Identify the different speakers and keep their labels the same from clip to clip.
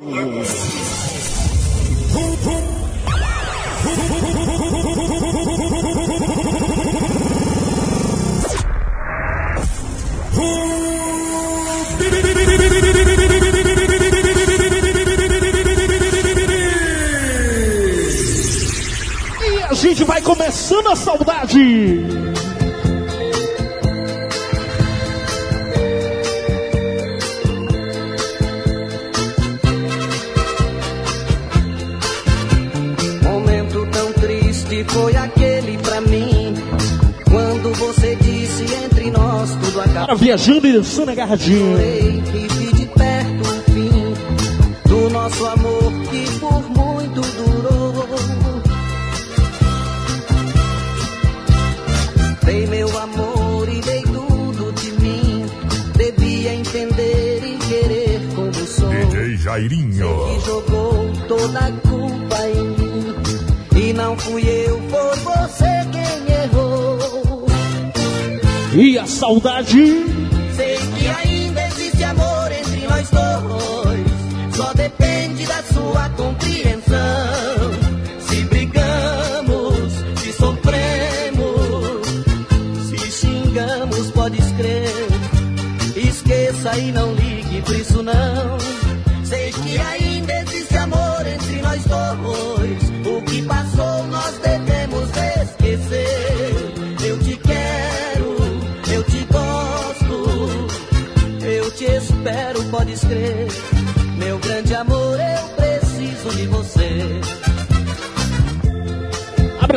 Speaker 1: Uhum.
Speaker 2: viajando e dançando.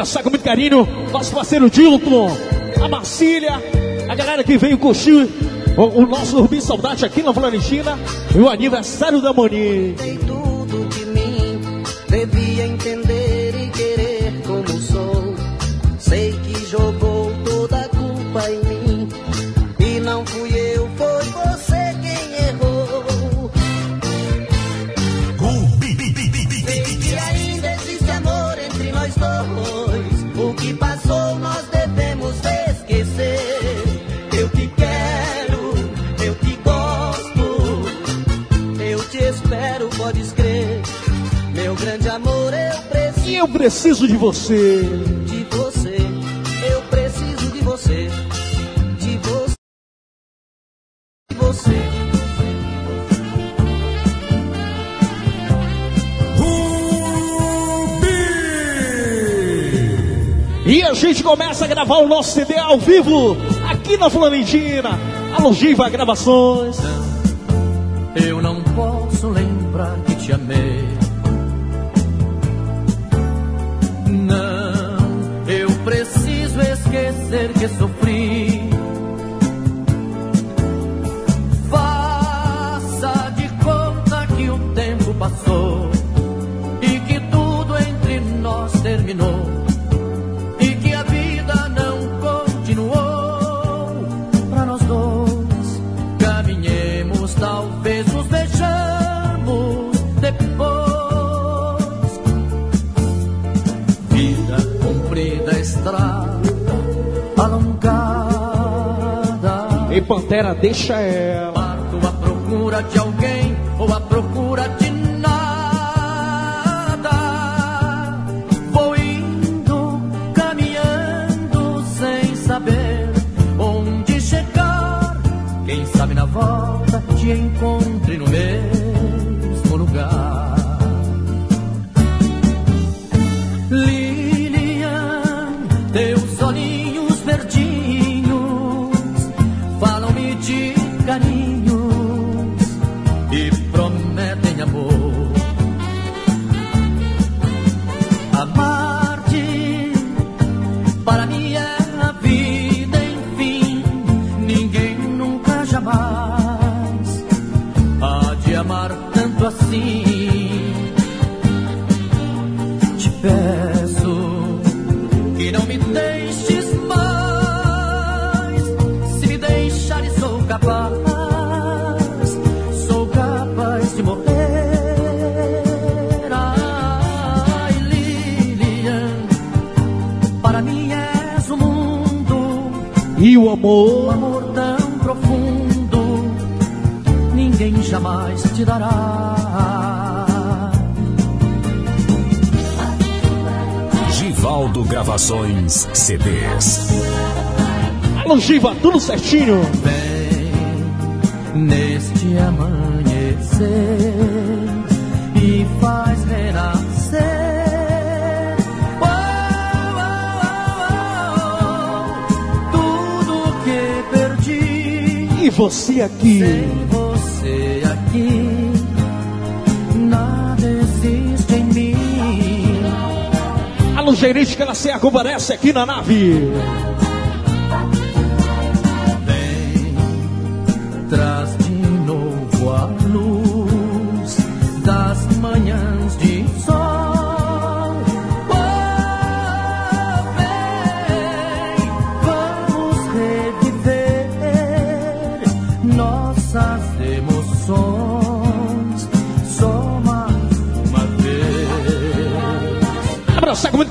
Speaker 2: abraçar com muito carinho. Nosso parceiro Dilton, a Marcília, a galera que veio curtir o, o nosso Rubinho Saudade aqui na Florentina e o aniversário da Moni.
Speaker 1: preciso
Speaker 2: de você.
Speaker 1: De você, eu preciso de você. De você, de você. Rubi!
Speaker 2: E a gente começa a gravar o nosso CD ao vivo aqui na Florentina, a Gravações.
Speaker 3: Eu não posso lembrar que te amei que sofri
Speaker 2: Deixa ela.
Speaker 3: amor. Um
Speaker 2: amor
Speaker 3: tão profundo, ninguém jamais te dará.
Speaker 4: Givaldo Gravações CDs.
Speaker 5: Alô, tudo certinho?
Speaker 3: Vem neste
Speaker 5: amor você aqui.
Speaker 3: Sem você aqui, nada existe em mim.
Speaker 5: Alô, gerente que ela se comparece aqui na nave.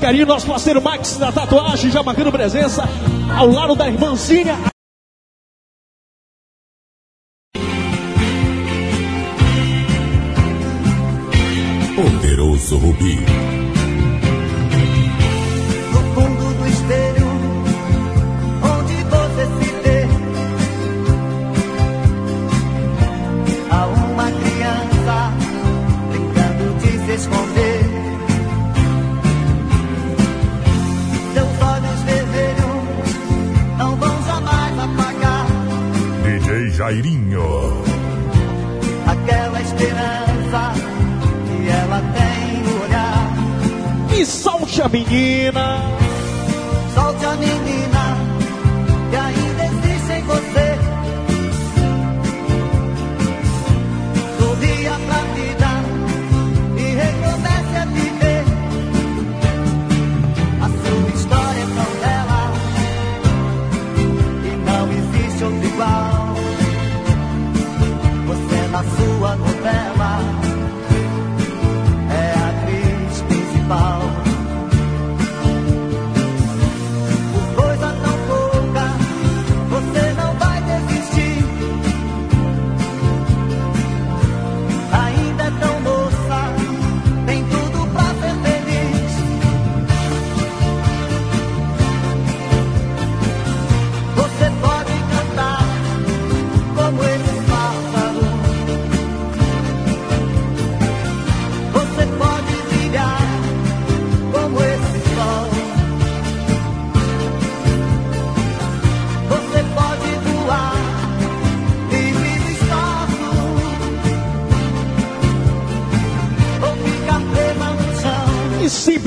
Speaker 5: Carinho nosso parceiro Max da tatuagem, já marcando presença ao lado da irmãzinha.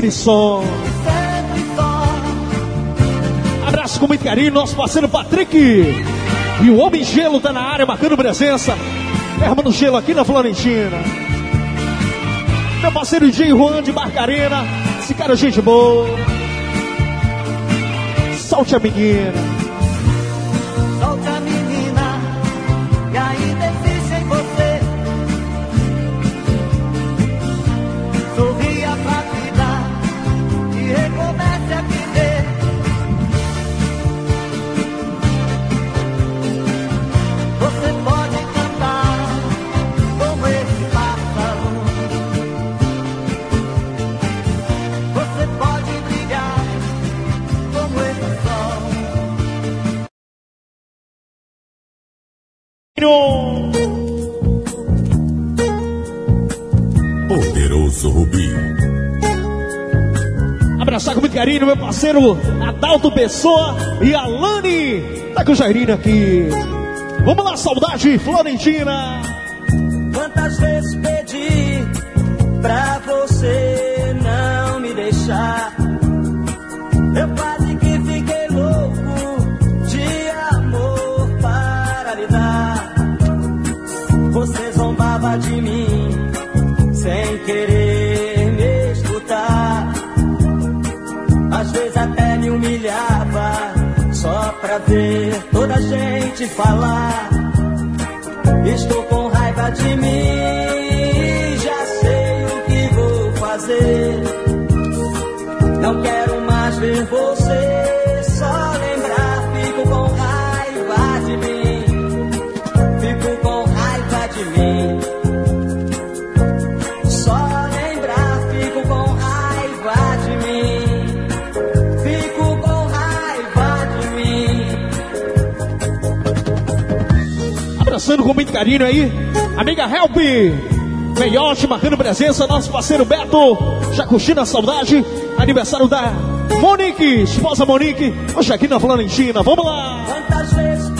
Speaker 5: Sempre só. Abraço com muito carinho, nosso parceiro Patrick. E o Homem Gelo tá na área, marcando presença. Hermano Gelo aqui na Florentina. Meu parceiro DJ Juan de Marcarena. Esse cara é gente boa. Salte a menina. Meu parceiro Adalto Pessoa e a Lani. Tá com o Jairinho aqui. Vamos lá, saudade Florentina.
Speaker 2: Quantas vezes pedi pra você não me deixar? Eu quase que fiquei louco de amor para lhe dar. Você zombava de mim sem querer pra ver toda a gente falar. Estou com raiva de mim, já sei o que vou fazer. Não quero mais ver você, com
Speaker 6: muito carinho aí. Amiga Help, Meiote marcando presença, nosso parceiro Beto, já curtindo a saudade. Aniversário da Monique, esposa Monique, hoje aqui na Florentina. Vamos lá!
Speaker 2: Quantas vezes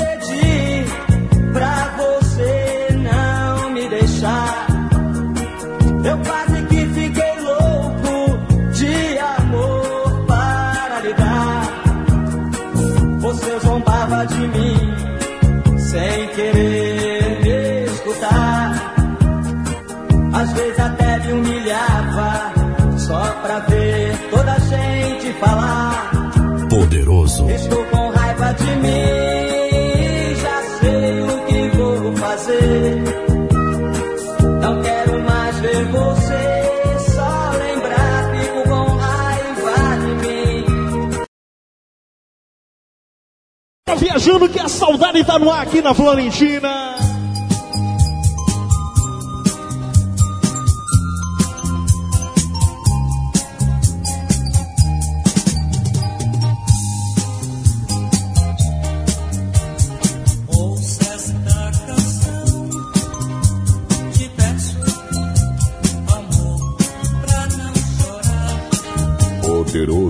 Speaker 4: Poderoso.
Speaker 2: Estou com raiva de mim, já sei o que vou fazer. Não quero mais ver você, só lembrar, fico com raiva de mim.
Speaker 6: Viajando que a saudade tá no ar aqui na Florentina.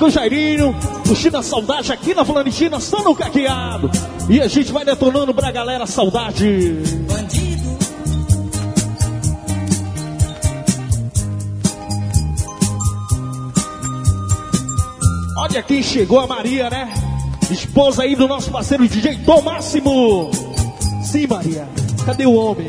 Speaker 6: do Jairinho, o China Saudade aqui na Florentina, só no caqueado. E a gente vai detonando pra galera saudade.
Speaker 1: Bandido.
Speaker 6: Olha quem chegou, a Maria, né? Esposa aí do nosso parceiro DJ Tom Máximo. Sim, Maria. Cadê o homem?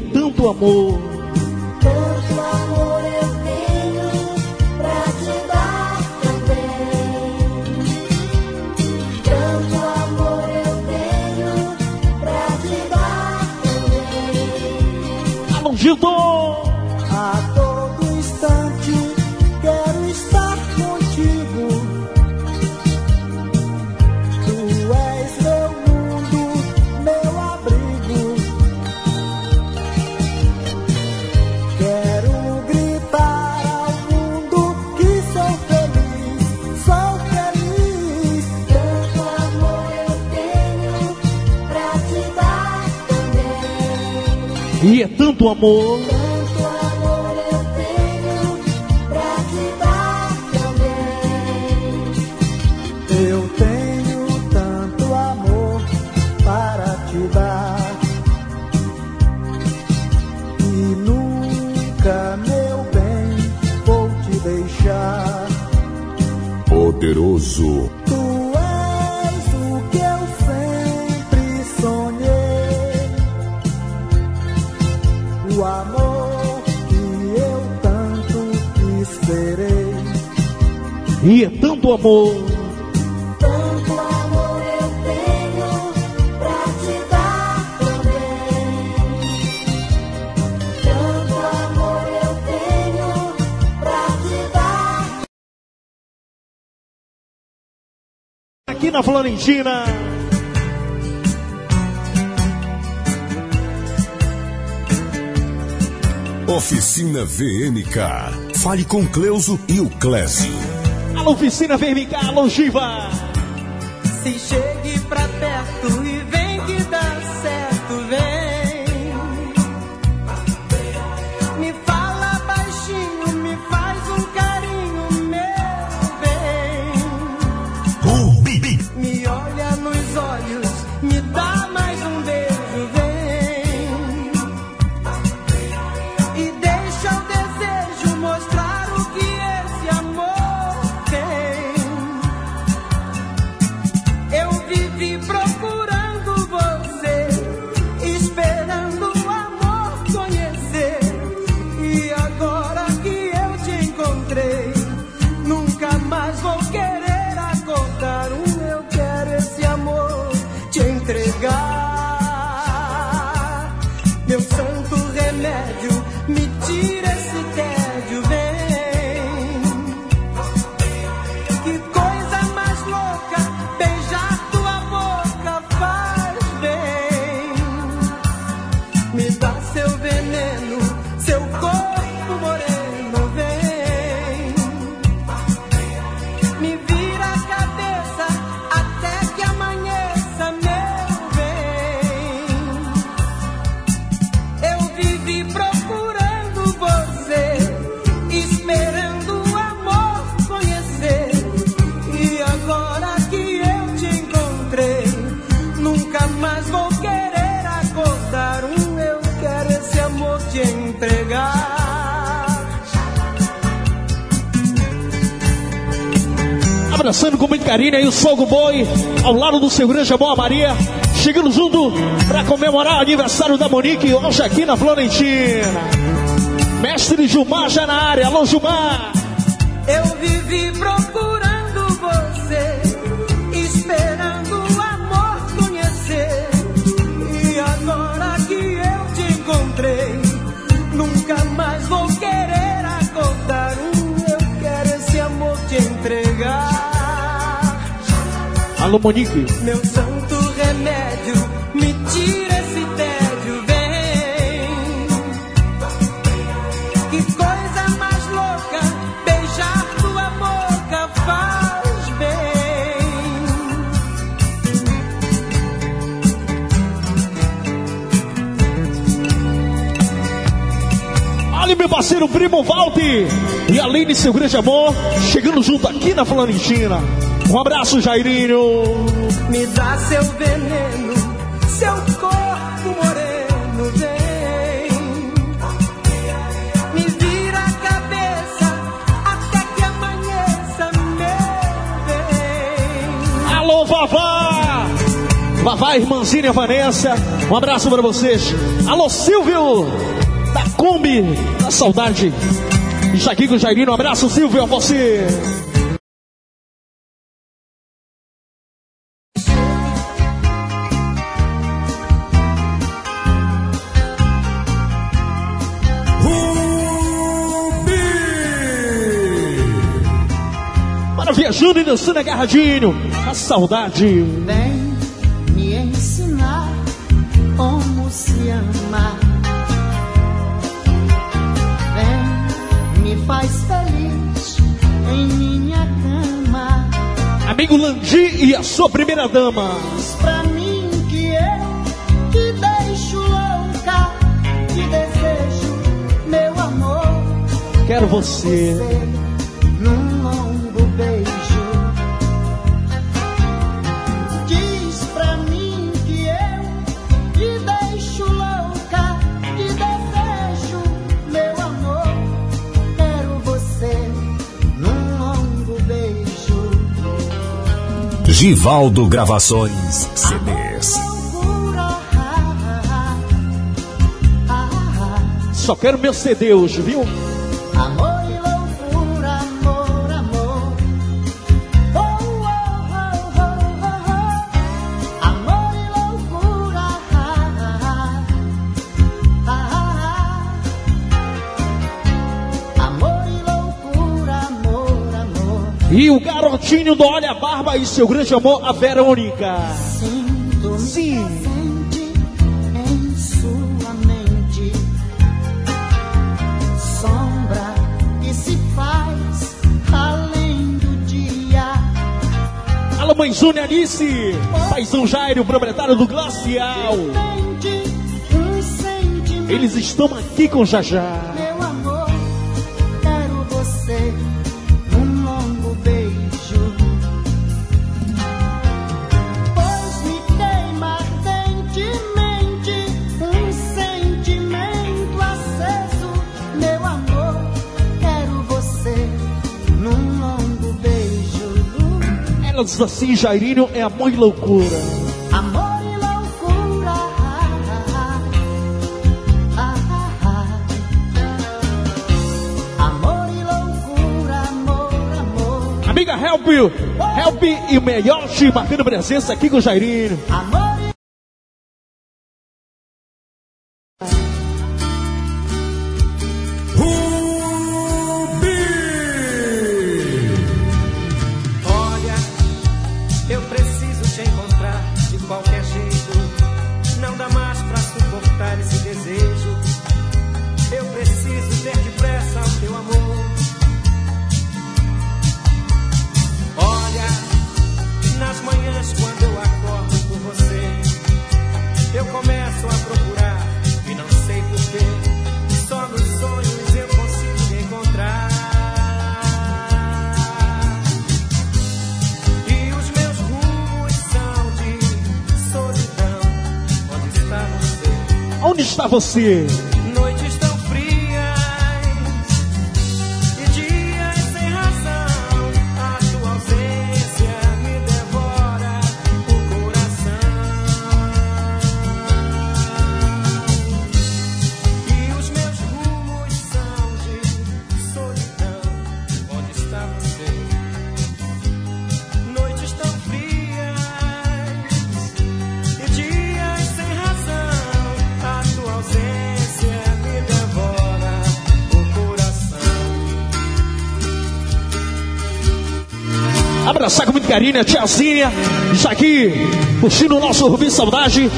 Speaker 7: tanto amor. Tanto
Speaker 6: amor.
Speaker 1: E é tanto amor.
Speaker 8: Tanto amor eu tenho pra te dar também.
Speaker 9: Tanto amor eu
Speaker 8: tenho pra te dar.
Speaker 1: Aqui na Florentina.
Speaker 4: Oficina VMK. Fale com Cleuso e o Clésio.
Speaker 1: Alô, oficina VMK, alô, Giva.
Speaker 10: Se chegue pra perto
Speaker 1: Fogo Boy, ao lado do seu grande amor, a Maria. Chegando junto para comemorar o aniversário da Monique, hoje aqui na Florentina. Mestre Gilmar já na área, alô Gilmar.
Speaker 10: Eu vivi procurando
Speaker 1: Alô Monique.
Speaker 10: Meu santo remédio, me tira esse tédio, vem. Que coisa mais louca, beijar tua boca faz bem.
Speaker 1: Olha meu parceiro primo Valde e Aline, seu grande amor, chegando junto aqui na Florentina. Um abraço, Jairinho.
Speaker 10: Me dá seu veneno, seu corpo moreno, vem. Me vira a cabeça até que amanheça, meu bem.
Speaker 1: Alô, Vavá! Vavá, irmãzinha Vanessa, um abraço para vocês. Alô, Silvio, da Kombi, da saudade. E já aqui com o Jairinho, um abraço, Silvio, a você. Júnior e Dancina agarradinho. Tá a saudade.
Speaker 5: Vem me ensinar como se amar. Vem, me faz feliz em minha cama.
Speaker 1: Amigo Landi e a sua primeira dama.
Speaker 5: Diz pra mim que eu te deixo louca. Te desejo, meu amor. Quero você. você
Speaker 4: Givaldo Gravações CDs.
Speaker 1: Só quero meu CD hoje, viu? Martinho do Olha a Barba e seu grande amor, a Verônica. Sim.
Speaker 5: Em sua mente, sombra que se faz além do dia.
Speaker 1: Mãe Júnior Alice, paizão Jairo, proprietário do Glacial. Eles estão aqui com Jajá. Assim, Jairinho, é amor e loucura.
Speaker 5: Amor e loucura. Ah, ah, ah, ah. amor e loucura, amor, amor.
Speaker 1: Amiga Help, Help e o melhor te marcando presença aqui com o Jairinho.
Speaker 5: Amor
Speaker 10: você.
Speaker 1: abraçar com muito carinho a tiazinha, está aqui curtindo o nosso Rubi Saudade,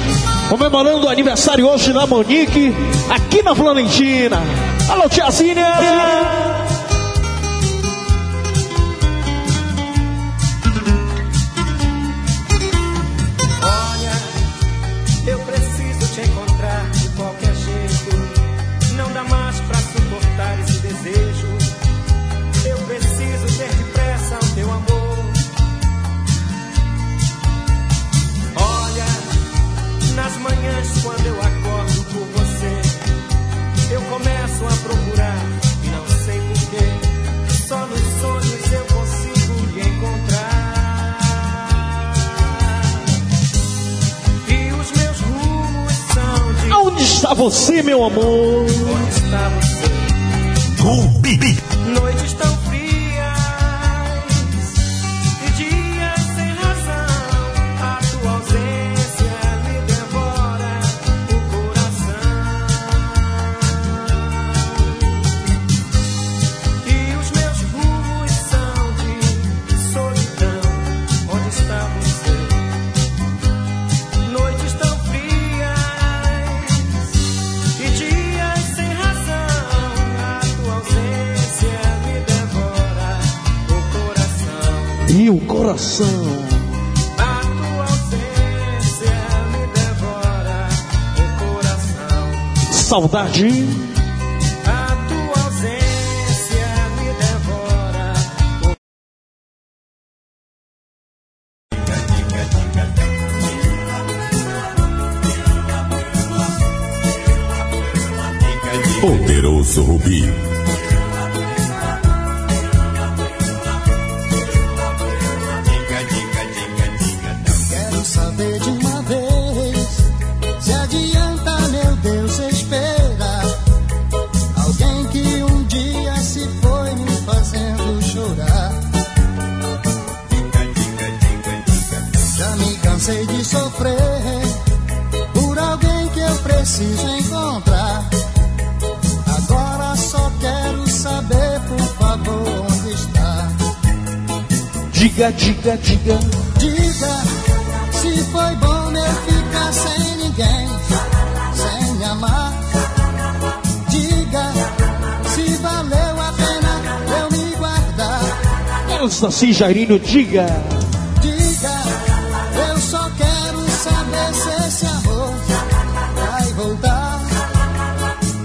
Speaker 1: comemorando o aniversário hoje da Monique, aqui na Florentina. Alô, tiazinha! meu amor.
Speaker 10: Onde está você? meu coração. saudade. A tua ausência me devora.
Speaker 11: Poderoso Rubi.
Speaker 1: Elsa Sim, Jairino, diga.
Speaker 5: Diga, eu só quero saber se esse amor vai voltar.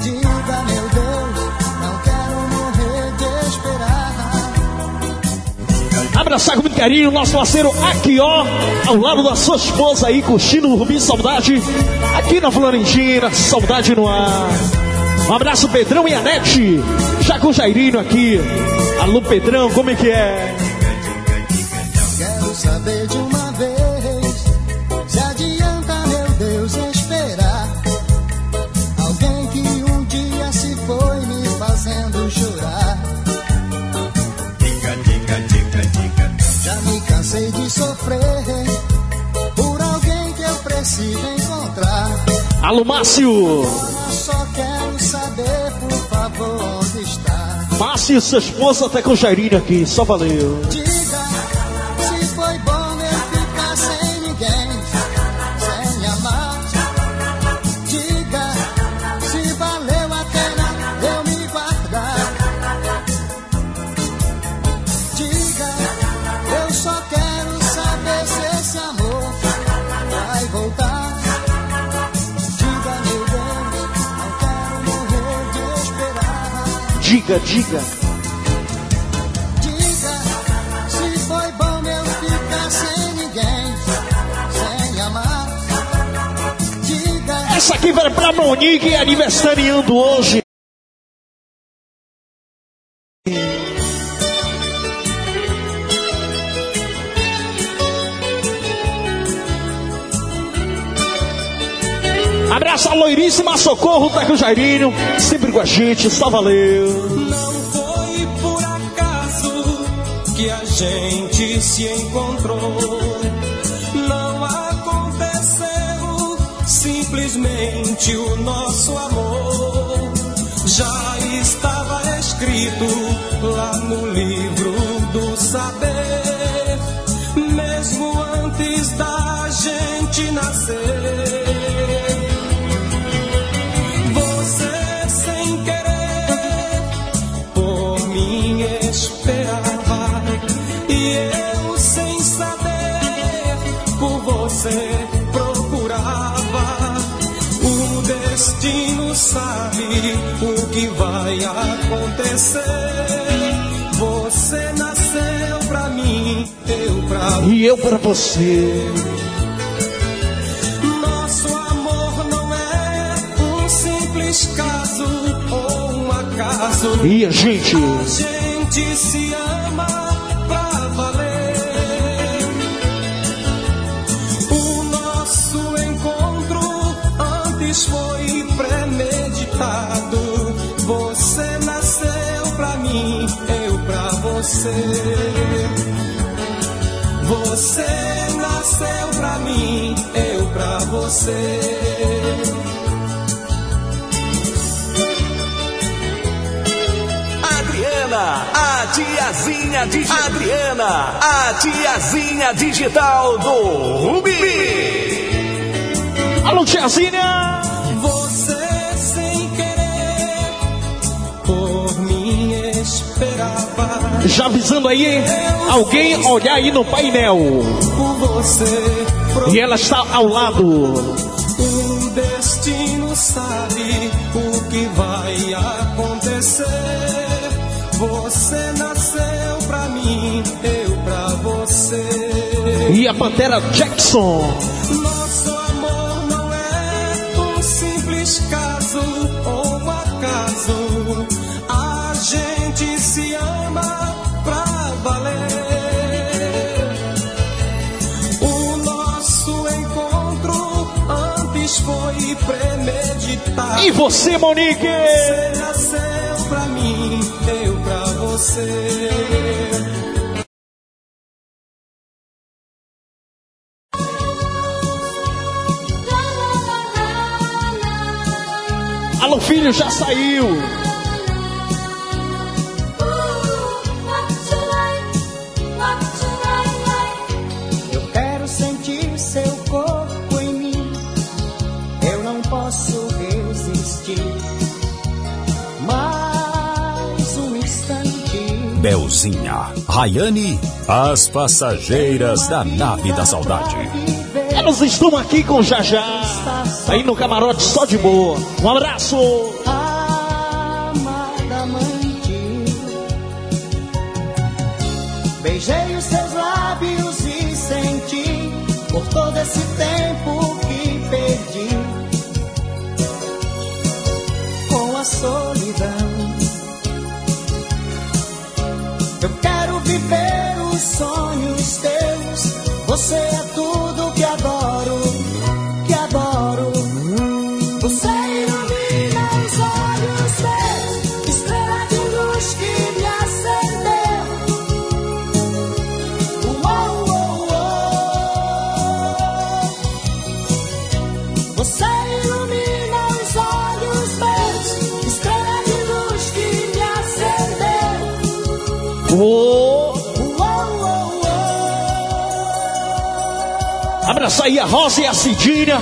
Speaker 5: Diga, meu Deus, não quero morrer de esperar.
Speaker 1: Abraçar com muito carinho o nosso parceiro aqui, ó, ao lado da sua esposa aí, curtindo o Rubi Saudade, aqui na Florentina, saudade no ar. Um abraço, Pedrão e Anete, já com o Jairino aqui. Alô, Pedrão, como é que é?
Speaker 5: Quero saber de uma vez se adianta, meu Deus, esperar alguém que um dia se foi me fazendo chorar. Já me cansei de sofrer por alguém que eu preciso encontrar.
Speaker 1: Alô, Márcio. E sua esposa até com o Jairino aqui, só valeu.
Speaker 5: Diga se foi bom eu ficar sem ninguém, sem amar. Diga se valeu a pena eu me guardar. Diga, eu só quero saber se esse amor vai voltar. Diga, meu Deus, não quero morrer de esperar.
Speaker 1: Diga. Diga Essa aqui vai pra Monique, aniversariando hoje. Abraço a loiríssima Socorro, tá com o Jairinho, sempre com a gente, só valeu.
Speaker 10: Não foi por acaso que a gente se encontrou. Simplesmente o nosso amor. Já estava escrito lá no livro do saber, mesmo antes da gente nascer. Sabe o que vai acontecer. Você nasceu pra mim, eu pra
Speaker 1: E eu pra você.
Speaker 10: nosso amor não é um simples caso ou um acaso.
Speaker 1: E a gente?
Speaker 10: A gente se ama você. Você nasceu pra mim, eu pra você.
Speaker 4: Adriana, a tiazinha digital. Adriana, a tiazinha digital do Rubi.
Speaker 1: Alô, tiazinha!
Speaker 10: Você sem querer por mim esperava.
Speaker 1: Já avisando aí, alguém olhar aí no painel. E ela está ao lado.
Speaker 10: o destino sabe o que vai acontecer. Você nasceu pra mim, eu pra você.
Speaker 1: E a Pantera Jackson.
Speaker 10: Nosso amor não é um simples caso ou um acaso. Foi premeditado.
Speaker 1: E você, Monique?
Speaker 10: Você nasceu pra mim, eu pra você.
Speaker 1: Alô, filho, já saiu.
Speaker 4: Belzinha, Rayane, as passageiras da nave da saudade.
Speaker 1: Elas estão aqui com Jajá. Aí no camarote só de boa. Um abraço.
Speaker 5: Sonhos teus. Você é tudo que adoro,
Speaker 1: Abraça aí a Rosa e a Cidinha.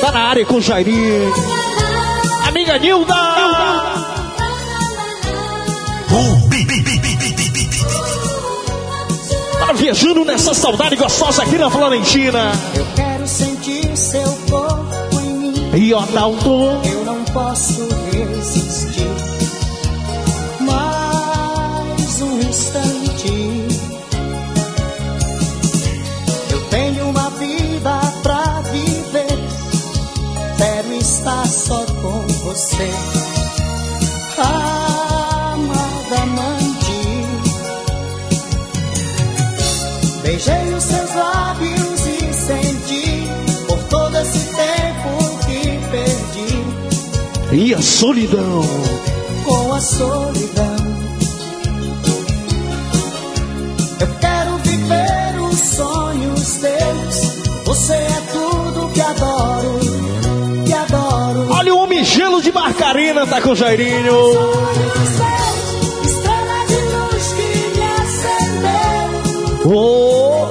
Speaker 1: Tá na área com o Jairinho. Amiga Nilda. Tá viajando nessa saudade gostosa aqui na Florentina.
Speaker 5: Eu quero sentir seu corpo em mim.
Speaker 1: E ó, Dalton.
Speaker 5: Eu não posso resistir. Estar só com você. Amada amante. Beijei os seus lábios e senti por todo esse tempo que perdi
Speaker 1: E a solidão.
Speaker 5: com a solidão. Eu quero viver os sonhos teus. Você é tudo
Speaker 1: gelo de Marcarina, tá com o Jairinho. Uou.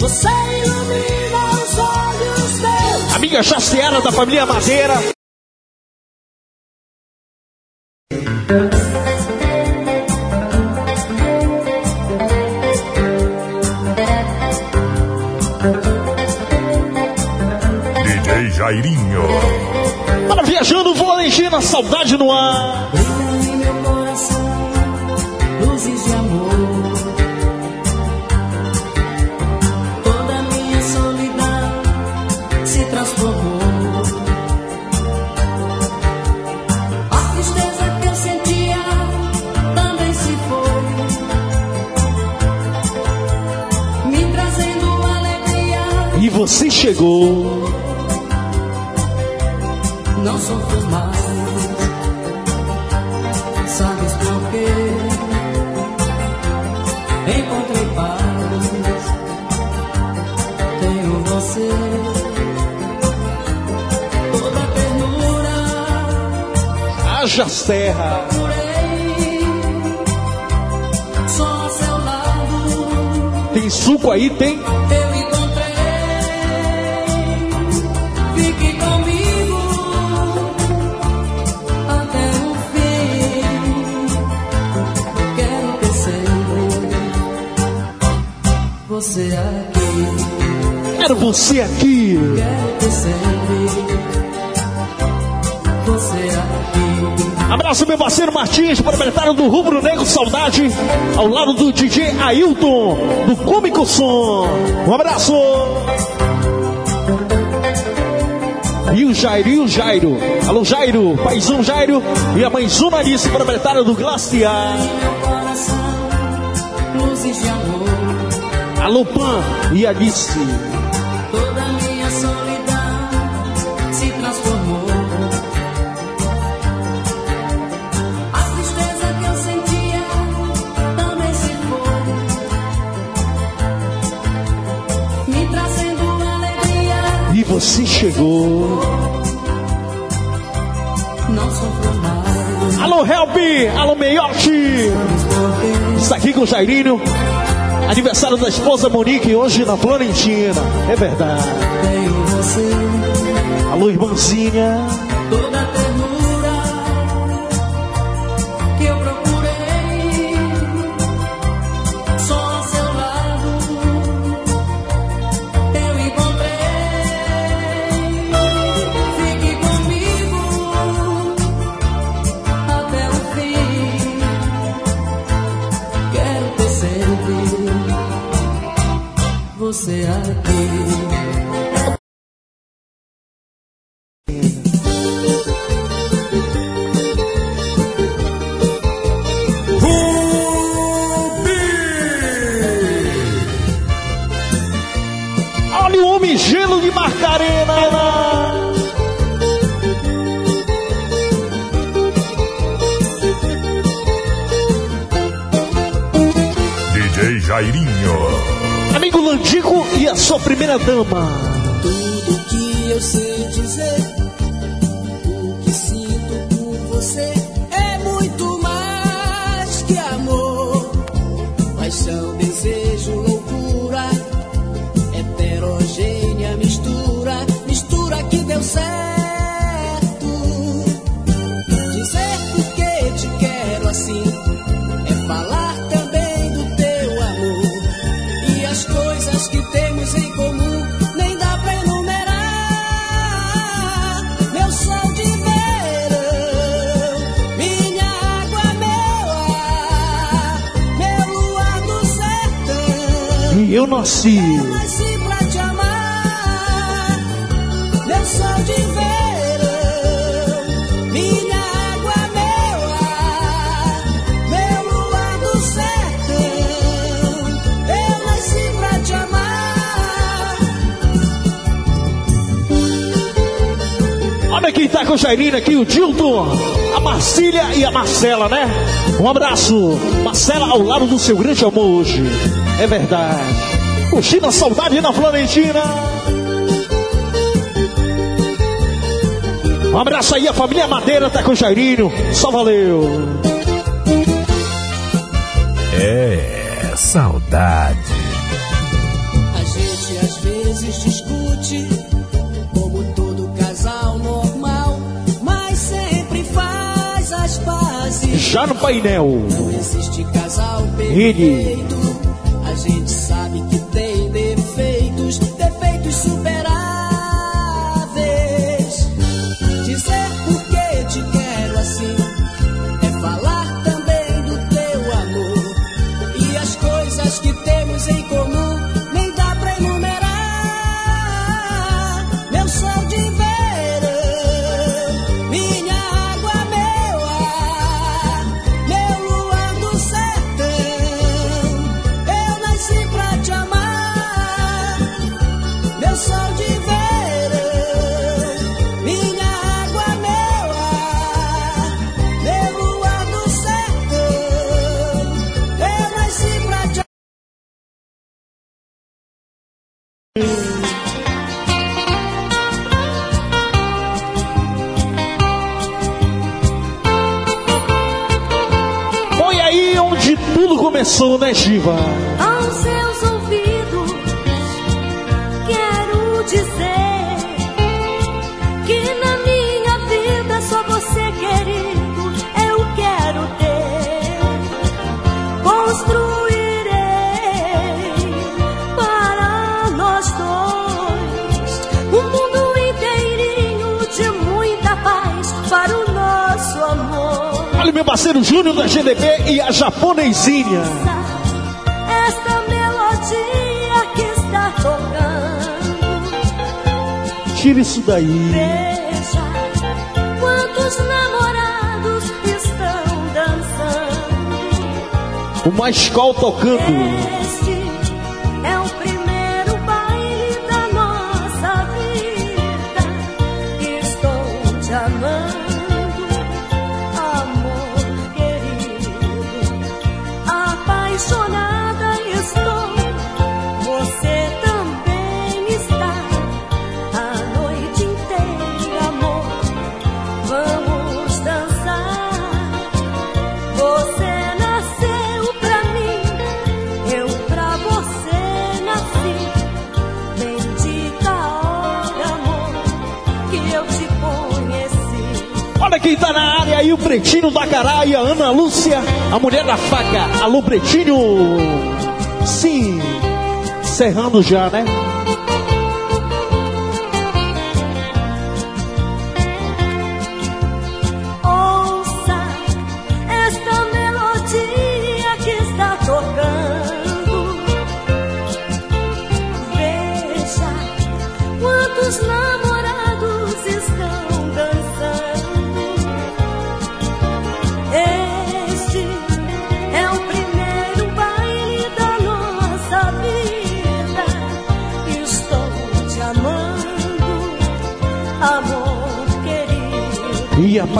Speaker 5: Você ilumina os olhos meus.
Speaker 1: Amiga Jaciara da família Madeira.
Speaker 3: Não sofro mais. Sabes por quê? Encontrei paz. Tenho você. Toda ternura
Speaker 1: Haja terra.
Speaker 3: procurei. Só seu lado
Speaker 1: Tem suco aí? Tem?
Speaker 3: Você aqui.
Speaker 1: Quero você aqui.
Speaker 3: Quero você aqui.
Speaker 1: Abraço, meu parceiro Martins, proprietário do Rubro Negro Saudade, ao lado do DJ Ailton, do Cômico Som. Um abraço. E o Jairo, e o Jairo. Alô, Jairo, paizão Jairo e a mãe Zuna Alice, proprietária do Glaciar.
Speaker 3: Meu coração, luzes de amor.
Speaker 1: Alô, Pan e Alice.
Speaker 12: Toda minha solidão se transformou. A tristeza que eu sentia também se foi. Me trazendo alegria,
Speaker 1: E você chegou.
Speaker 12: não sofro mais.
Speaker 1: Alô, Help! Alô, Meiote! Está aqui com o Jairinho. Aniversário da esposa Monique, hoje na Florentina. É verdade. Alô, irmãzinha.
Speaker 12: Você aqui.
Speaker 1: Nasci.
Speaker 2: Eu nasci pra te amar, meu sol de verão, minha água, meu ar, meu luar do sertão. Eu nasci pra te amar.
Speaker 1: Olha quem tá com o Jairinho aqui, o Dilton, a Marcília e a Marcela, né? Um abraço. Marcela ao lado do seu grande amor hoje. É verdade. Curtindo a saudade na Florentina. Um abraço aí, a família Madeira tá com o Jairinho. Só valeu.
Speaker 4: É, saudade.
Speaker 2: A gente às vezes discute, como todo casal normal, mas sempre faz as pazes.
Speaker 1: Já no painel.
Speaker 2: Não existe casal
Speaker 1: Ele.
Speaker 2: perfeito. A
Speaker 12: Aos seus ouvidos, quero dizer que na minha vida só você, querido, eu quero ter. Construirei para nós dois um mundo inteirinho de muita paz para o nosso amor.
Speaker 1: Olha meu parceiro Júnior da GDB e a japonesinha. Tira isso daí.
Speaker 12: Veja quantos namorados estão dançando.
Speaker 1: Uma escola tocando. Quem tá na área aí, o Pretinho da Caraia, Ana Lúcia, a mulher da faca. Alô, Pretinho. Sim, cerrando já, né?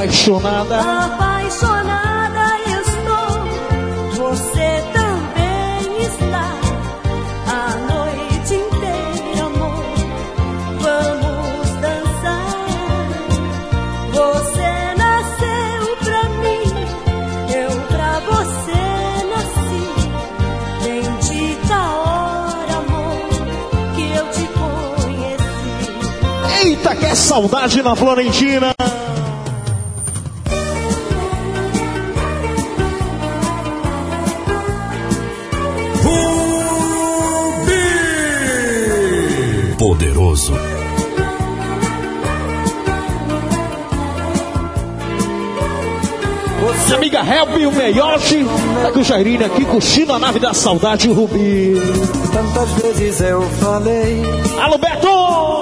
Speaker 1: Apaixonada.
Speaker 12: Apaixonada estou, você também está. A noite inteira, amor, vamos dançar. Você nasceu pra mim, eu pra você nasci. Bendita a hora, amor, que eu te conheci.
Speaker 1: Eita, que saudade na Florentina. Minha amiga Help e o Meioshi, tá com o Jairine aqui curtindo a nave da saudade, Rubi.
Speaker 13: Tantas vezes eu falei,
Speaker 1: Alô, Beto!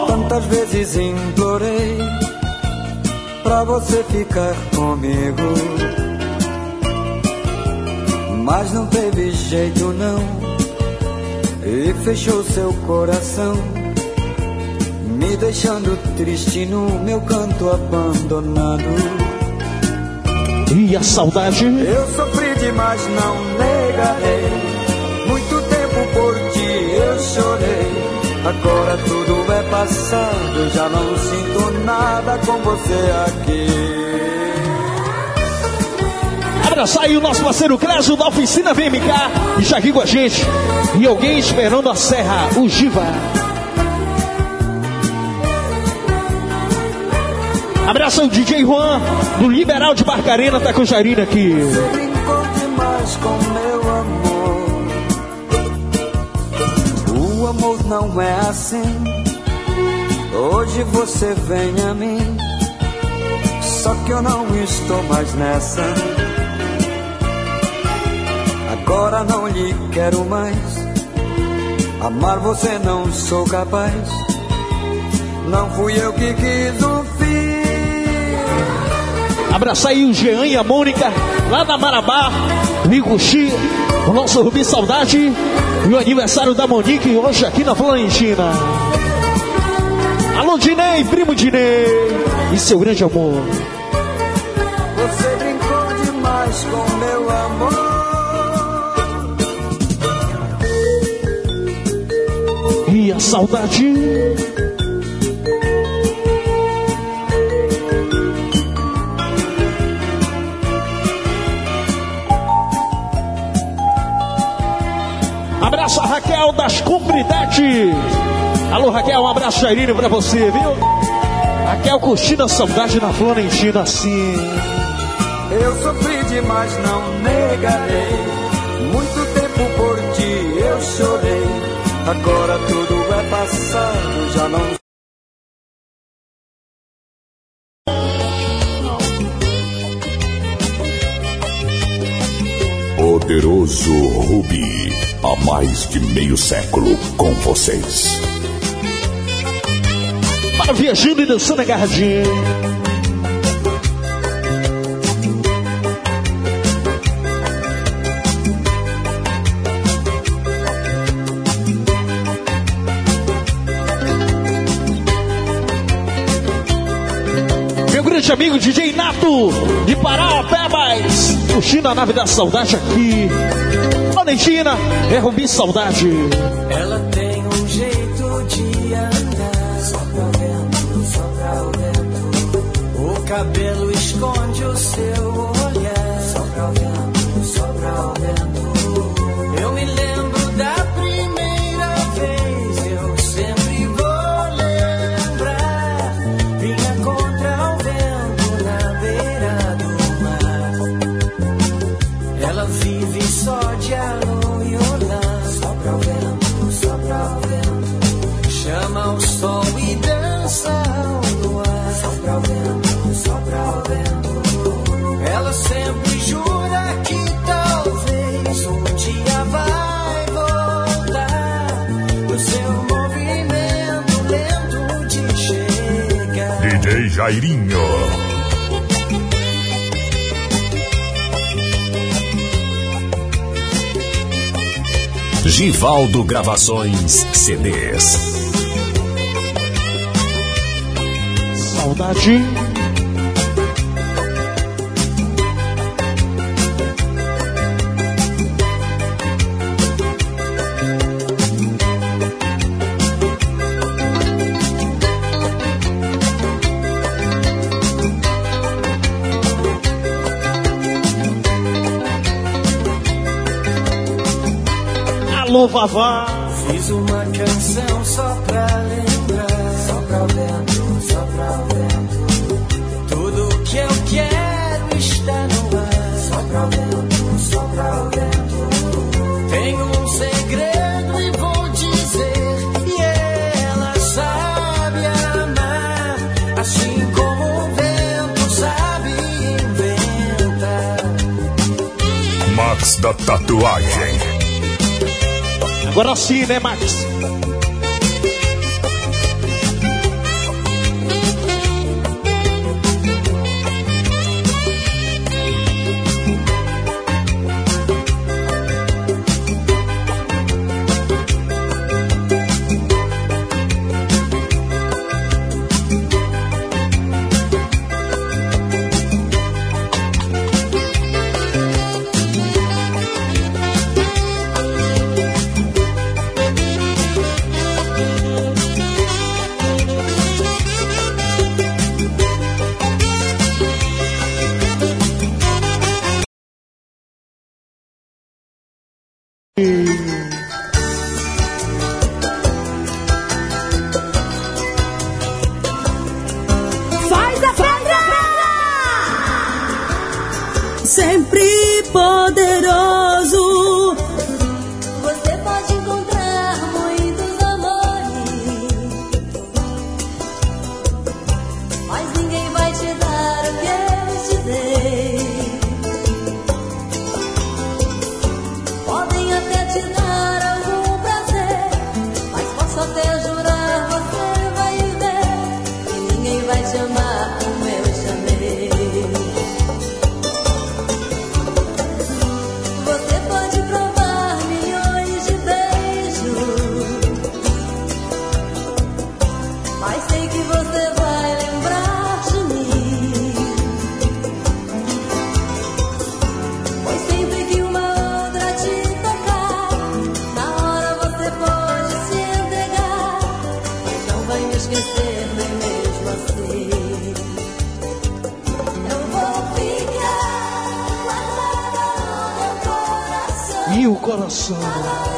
Speaker 13: tantas vezes implorei pra você ficar comigo. Mas não teve jeito não, e fechou seu coração, me deixando triste no meu canto abandonado.
Speaker 1: E a saudade?
Speaker 13: Eu sofri demais, não negarei. Muito tempo por ti eu chorei. Agora tudo é passado, eu já não sinto nada com você aqui.
Speaker 1: Abraçar aí o nosso parceiro Clésio da oficina VMK e já aqui com a gente. E alguém esperando a serra, o Giva. Abraça o DJ Juan, do Liberal de Barcarena, tá com o Jairine aqui.
Speaker 13: Você brincou demais com meu amor. O amor não é assim. Hoje você vem a mim. Só que eu não estou mais nessa. Agora não lhe quero mais. Amar você não sou capaz. Não fui eu que quis o.
Speaker 1: Abraçar aí o Jean e a Mônica, lá da Marabá, Miguxi, o nosso Rubi Saudade e o aniversário da Monique hoje aqui na Florentina. Alô, Dinei, primo Dinei e seu grande amor.
Speaker 13: Você brincou demais com meu amor.
Speaker 1: E a saudade. Raquel das Cumpridades. Alô, Raquel, um abraço Jairine pra você, viu? Raquel curtindo a saudade na Florentina, assim.
Speaker 13: Eu sofri demais, não negarei. Muito tempo por ti eu chorei. Agora tudo é passado, já não.
Speaker 11: Poderoso Rubi. Há mais de meio século com vocês.
Speaker 1: Para viajando e dançando agarradinho. Amigo DJ Nato, de Parauapebas, curtindo a nave da saudade aqui. Valentina, é Rubi Saudade.
Speaker 13: Ela tem um jeito de andar. Sopra o vento, sopra o vento. O cabelo esconde o seu olhar.
Speaker 4: Givaldo Gravações CDs.
Speaker 1: Saudade. Alô, Vavá.
Speaker 10: Fiz uma canção só pra lembrar. Só pra o vento, só pra o vento. Tudo que eu quero está no ar. Só pra o vento, só pra o vento. Tenho um segredo e vou dizer. E ela sabe amar. Assim como o vento sabe inventar.
Speaker 14: Max da Tatuagem.
Speaker 1: Agora sim, né, Max?
Speaker 12: Faz
Speaker 15: ficar